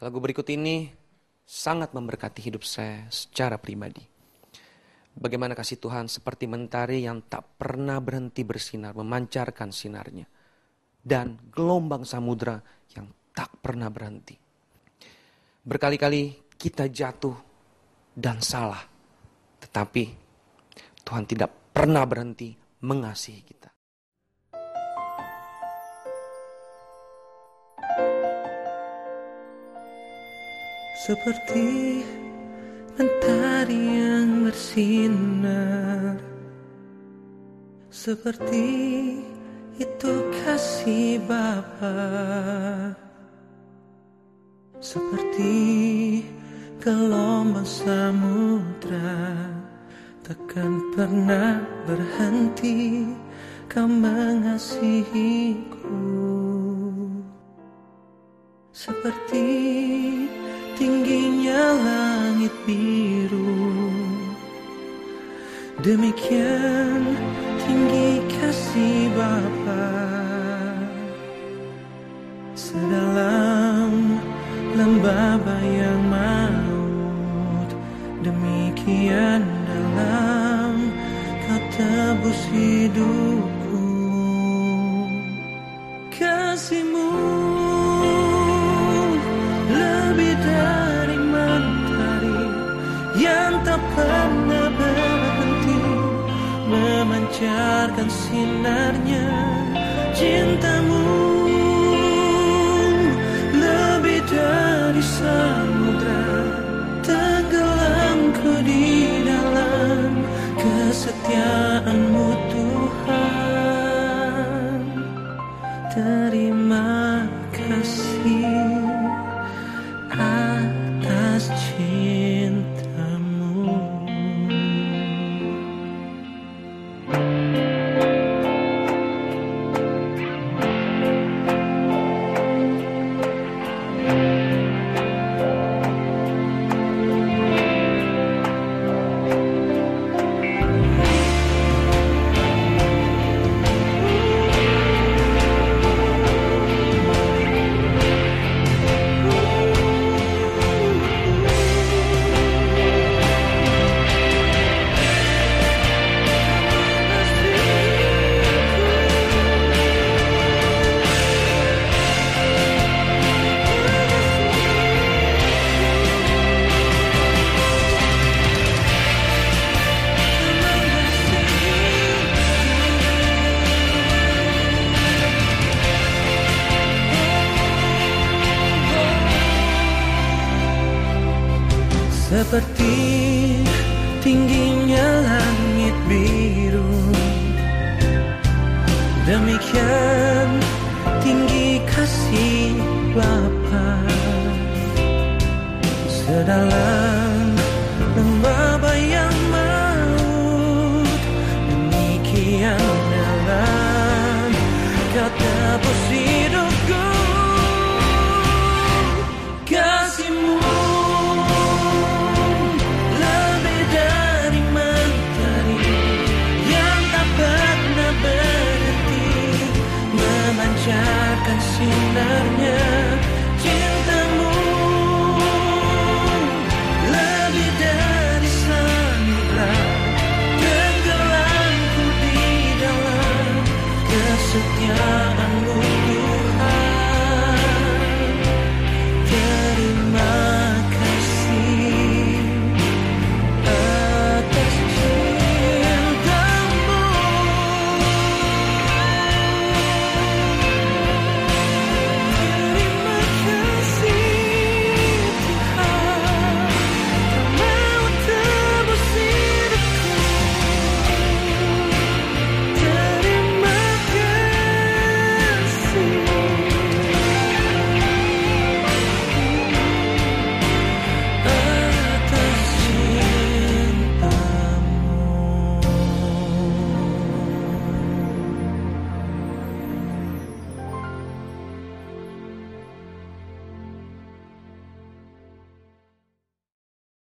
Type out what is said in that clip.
Lagu berikut ini sangat memberkati hidup saya secara pribadi. Bagaimana kasih Tuhan seperti mentari yang tak pernah berhenti bersinar, memancarkan sinarnya. Dan gelombang samudra yang tak pernah berhenti. Berkali-kali kita jatuh dan salah. Tetapi Tuhan tidak pernah berhenti mengasihi kita. Seperti mentari yang bersinar. Seperti itu kasih Bapa. Seperti gelombang samudra Takkan pernah berhenti kau mengasihiku. Seperti tingginya langit biru. Demikian tinggi kasih Bapa. Sedalam lembah bayang maut Demikian dalam kau tebus hidupku lebih dari mentari yang tak pernah berhenti memancarkan sinarnya. Cintamu lebih dari samudra tenggelamku di dalam kesetiaanmu Tuhan. Terima kasih I Seperti tingginya langit biru. Demikian tinggi kasih Bapa. Sedalam senyal